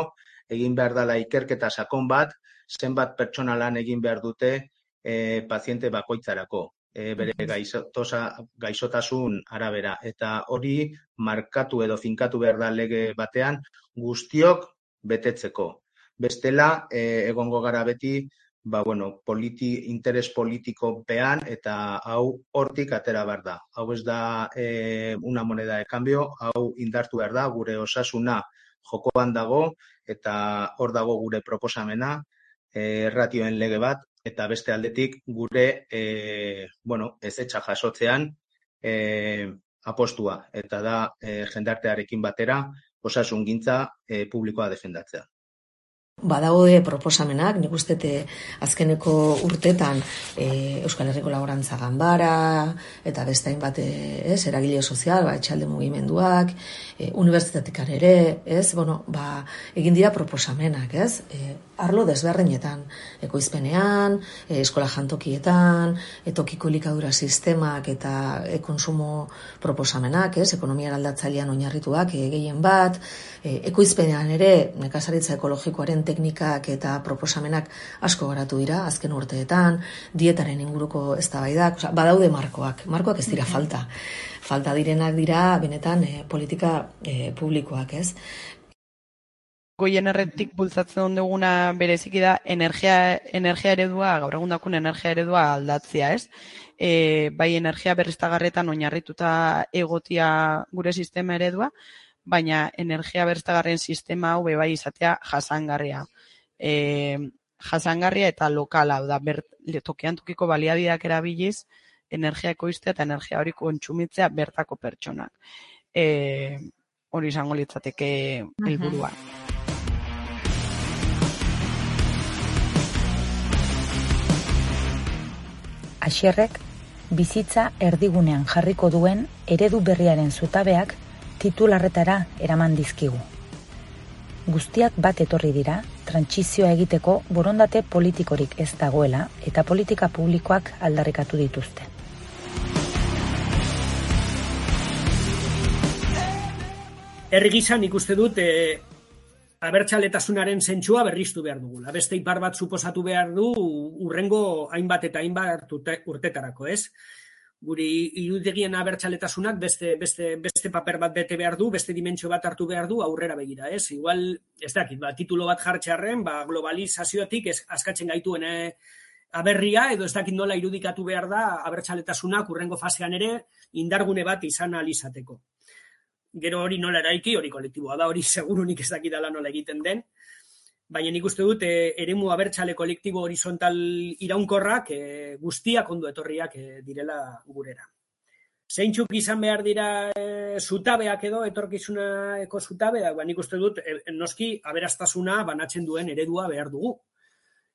egin behar dela ikerketa sakon bat, zenbat pertsona lan egin behar dute e, paziente bakoitzarako, e, bere gaixotosa, gaixotasun arabera. Eta hori markatu edo finkatu behar da lege batean guztiok betetzeko. Bestela, e, egongo gara beti, ba, bueno, politi, interes politiko pean eta hau hortik atera behar da. Hau ez da e, una moneda de cambio, hau indartu behar da, gure osasuna jokoan dago eta hor dago gure proposamena, e, ratioen lege bat, eta beste aldetik gure e, bueno, ez jasotzean e, apostua, eta da e, jendartearekin batera osasun gintza e, publikoa defendatzea. Badaude proposamenak, nik uste azkeneko urtetan e, Euskal Herriko Laborantza Ganbara, eta beste hainbat ez, eragile sozial, ba, etxalde mugimenduak, e, universitatikar ere, ez, bueno, ba, egin dira proposamenak, ez, e, arlo desberreinetan, ekoizpenean, e, eskola jantokietan, etokiko likadura sistemak eta e, konsumo proposamenak, ez, ekonomia aldatzailean oinarrituak, e, gehien bat, e, ekoizpenean ere, nekazaritza ekologikoaren teknikak eta proposamenak asko garatu dira azken urteetan, dietaren inguruko eztabaidak, osea badaude markoak, markoak ez dira falta. Falta direnak dira benetan e, politika e, publikoak, ez? Goien erretik bultzatzen duguna bereziki da energia, energia eredua, gaur egun dakun energia eredua aldatzea, ez? E, bai energia berriztagarretan oinarrituta egotia gure sistema eredua, baina energia berriztagarren sistema hau bai izatea jasangarria. E, jasangarria eta lokala, da ber, tokian tokiko baliabideak erabiliz, energia ekoiztea eta energia hori kontsumitzea bertako pertsonak. E, hori izango litzateke helburua. Aixerrek bizitza erdigunean jarriko duen eredu berriaren zutabeak titularretara eraman dizkigu. Guztiak bat etorri dira, trantsizioa egiteko borondate politikorik ez dagoela eta politika publikoak aldarrikatu dituzte. Herri gizan ikuste dut e, abertxaletasunaren zentsua berriztu behar dugula. Beste ipar bat suposatu behar du urrengo hainbat eta hainbat urtetarako, ez? guri iruditegien abertxaletasunak beste, beste, beste paper bat bete behar du, beste dimentsio bat hartu behar du aurrera begira, ez? Igual, ez dakit, ba, titulo bat jartxearen, ba, globalizazioatik ez, askatzen gaituen eh, aberria, edo ez dakit nola irudikatu behar da abertxaletasunak urrengo fasean ere indargune bat izan alizateko. Gero hori nola eraiki, hori kolektiboa da, hori segurunik ez dakidala nola egiten den, baina nik uste dut e, eremu abertzale kolektibo horizontal iraunkorrak e, guztiak ondo etorriak e, direla gurera. Zeintzuk izan behar dira e, zutabeak edo etorkizuna eko zutabeak, ba, nik uste dut e, noski aberastasuna banatzen duen eredua behar dugu.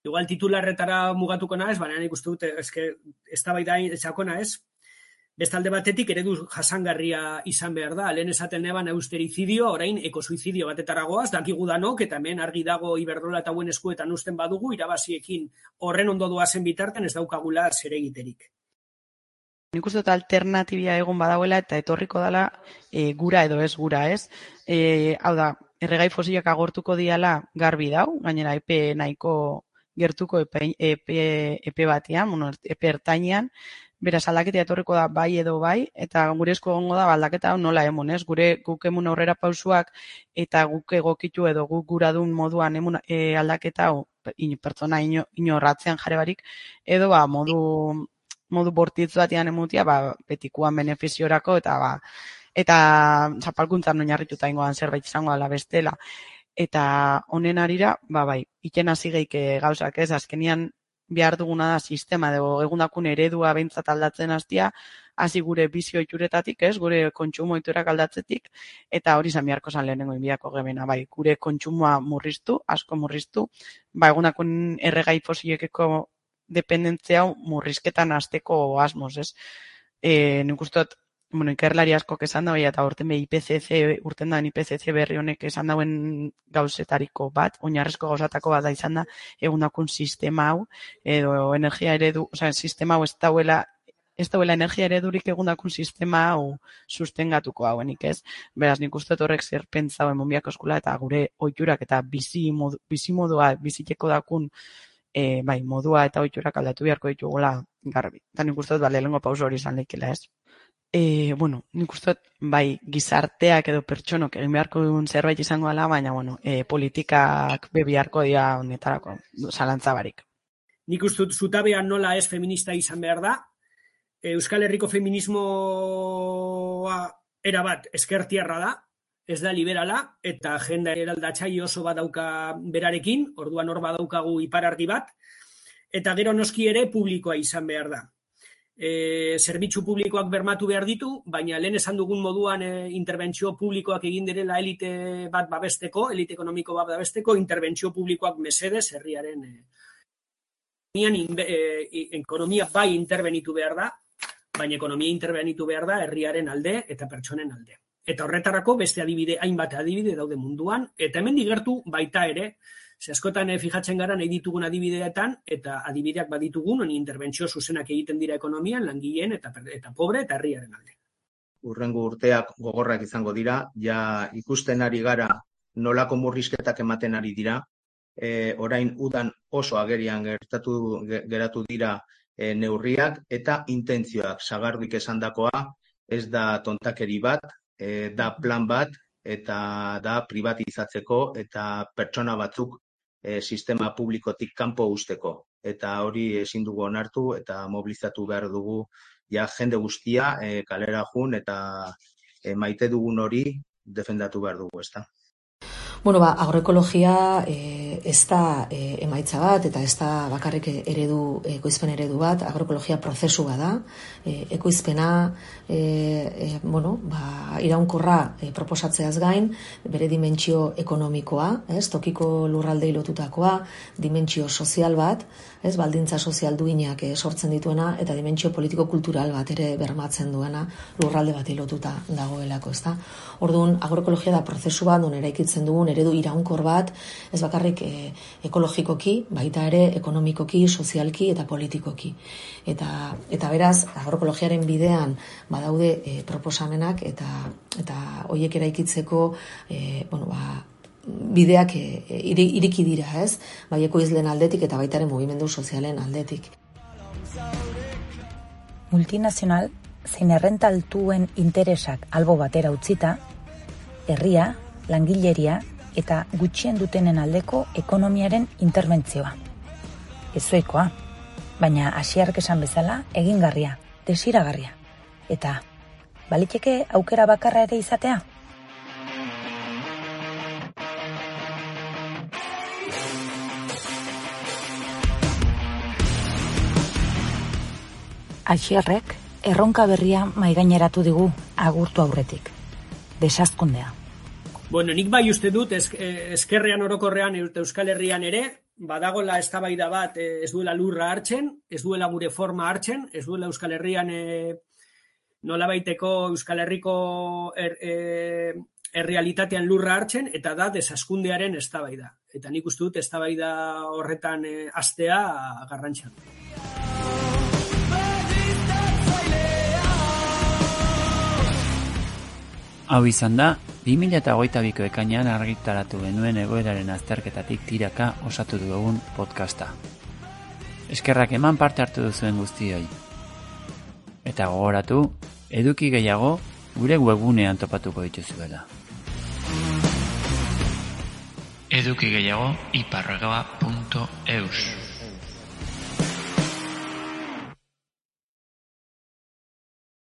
Igual titularretara mugatuko naiz, baina nik uste dut eske ez da bai da ez, Bestalde batetik eredu jasangarria izan behar da. Lehen esaten neban austerizidio, orain ekosuizidio batetaragoaz, dakigu danok, eta hemen argi dago Iberdrola eta buen eskuetan usten badugu, irabaziekin horren ondo doazen bitarten ez daukagula zer egiterik. Nik uste dut alternatibia egon badauela eta etorriko dela e, gura edo ez gura ez. E, hau da, erregai fosilak agortuko diala garbi dau, gainera epe nahiko gertuko epe, epe, epe batean, bueno, epe ertainean, Beraz, aldaketa etorriko da bai edo bai, eta gure esku egongo da aldaketa nola emun, ez? Gure guk emun aurrera pausuak eta guk egokitu edo guk guradun moduan emun e, aldaketa hau pertsona ino, inorratzean jare barik, edo ba, modu, modu bortitz batean emutia, ba, betikuan benefiziorako eta ba, eta zapalkuntzan oinarrituta ingoan zerbait izango ala bestela. Eta honen arira, ba bai, iken hasi geike gauzak ez, azkenian behar duguna da sistema, edo egundakun eredua behintzat aldatzen hastia, hasi gure bizio ituretatik, ez, gure kontsumo iturak aldatzetik, eta hori izan beharko zan lehenengo inbiako gemena, bai, gure kontsumoa murriztu, asko murriztu, ba, egunakun erregai fosilekeko dependentzia murrizketan azteko asmoz, ez. E, nik ustot, bueno, ikerlari asko esan da, eta urten be IPCC, urten da IPCC berri honek esan dauen gauzetariko bat, oinarrezko gauzatako bat da izan da, egunakun sistema hau, edo energia eredu, oza, sistema hau ez dauela ez dauela energia eredurik egundakun sistema hau sustengatuko hauenik ez. Beraz, nik uste horrek zer pentsa monbiako eskula eta gure oiturak eta bizi, modu, bizi modua biziteko dakun e, bai, modua eta oiturak aldatu beharko ditugula garbi. Eta nik uste dut, bale, lengo pauso hori izan leikela ez. E, bueno, nik uste bai, gizarteak edo pertsonok egin beharko duen zerbait izango dela, baina, bueno, e, politikak bebiarko dira honetarako, zalantzabarik. Nik uste dut, zutabean nola ez feminista izan behar da, Euskal Herriko feminismoa erabat eskertiarra da, ez da liberala, eta agenda eraldatxai oso bat dauka berarekin, orduan hor badaukagu iparardi bat, eta gero noski ere publikoa izan behar da. E, zerbitzu publikoak bermatu behar ditu, baina lehen esan dugun moduan e, interbentzio publikoak egin direla elite bat babesteko, elite ekonomiko bat babesteko, interbentzio publikoak mesedez herriaren e, ekonomia bai interbenitu behar da, baina ekonomia interbenitu behar da herriaren alde eta pertsonen alde. Eta horretarako beste adibide, hainbat adibide daude munduan, eta hemen digertu baita ere, ze askotan e, fijatzen gara nahi ditugun adibideetan, eta adibideak baditugun, honi interbentzio zuzenak egiten dira ekonomian, langileen eta, eta pobre eta herriaren alde. Urrengo urteak gogorrak izango dira, ja ikusten ari gara nolako murrizketak ematen ari dira, e, orain udan oso agerian gertatu geratu dira e, neurriak eta intentzioak. Sagardik esandakoa ez da tontakeri bat, e, da plan bat eta da privatizatzeko eta pertsona batzuk e, sistema publikotik kanpo usteko. Eta hori ezin dugu onartu eta mobilizatu behar dugu ja jende guztia e, kalera jun eta e, maite dugun hori defendatu behar dugu, ezta. Bueno, ba, agroekologia e, ez da e, emaitza bat eta ez da bakarrik eredu, ekoizpen eredu bat, agroekologia prozesu bat da, e, ekoizpena, e, e, bueno, ba, iraunkorra e, proposatzeaz gain, bere dimentsio ekonomikoa, ez, tokiko lurraldei lotutakoa, dimentsio sozial bat, ez, baldintza sozial duinak e, sortzen dituena, eta dimentsio politiko-kultural bat ere bermatzen duena lurralde bat lotuta dagoelako, ez da. Orduan, agroekologia da prozesu bat, non eraikitzen dugun, eredu iraunkor bat, ez bakarrik e, ekologikoki, baita ere ekonomikoki, sozialki eta politikoki. Eta, eta beraz, agroekologiaren bidean badaude e, proposamenak eta eta hoiek eraikitzeko e, bueno, ba, bideak e, iriki dira, ez? Bai ekoizlen aldetik eta baita ere mugimendu sozialen aldetik. Multinazional zein errentaltuen interesak albo batera utzita, herria, langileria eta gutxien dutenen aldeko ekonomiaren interbentzioa. Ezoikoa, baina hasiark esan bezala egingarria, desiragarria. Eta baliteke aukera bakarra ere izatea? Asierrek erronka berria maigaineratu digu agurtu aurretik. Desazkundea. Bueno, nik bai uste dut, eh, eskerrean orokorrean Euskal Herrian ere, badagola eztabaida bat eh, ez duela lurra hartzen, ez duela gure forma hartzen, ez duela Euskal Herrian e, nola baiteko Euskal Herriko er, e, errealitatean lurra hartzen, eta da desaskundearen eztabaida. Eta nik uste dut eztabaida horretan e, astea garrantxan. Hau izan da, 2008ko ekainan argitaratu genuen egoeraren azterketatik tiraka osatu dugun podcasta. Eskerrak eman parte hartu duzuen guztioi. Eta gogoratu, eduki gehiago gure webunean topatuko dituzuela. Eduki gehiago iparrogawa.eus